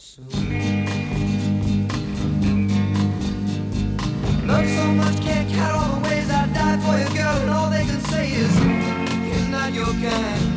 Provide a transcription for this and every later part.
So Love so much, can't count all the ways I'd die for your girl, and all they can say is, it's not your kind.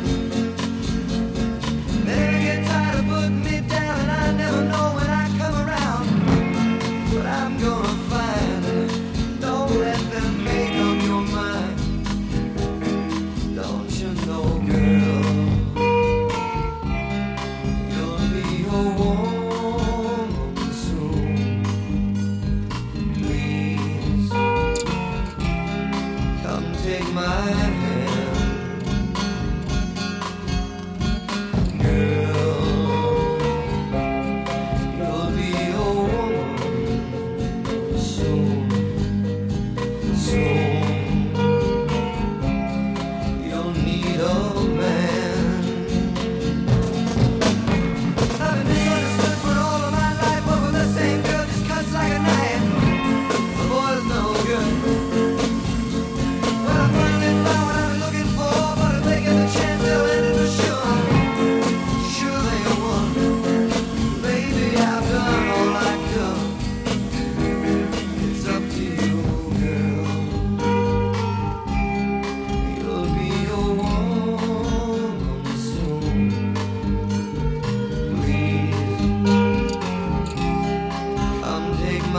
take my hand. Girl, you'll be a woman soon.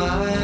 my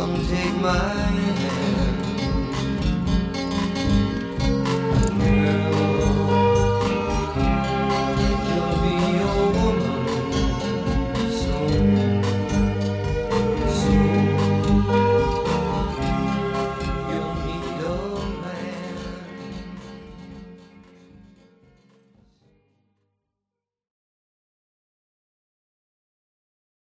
Come take my hand.